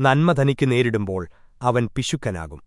നന്മ തനിക്ക് നേരിടുമ്പോൾ അവൻ പിശുക്കനാകും.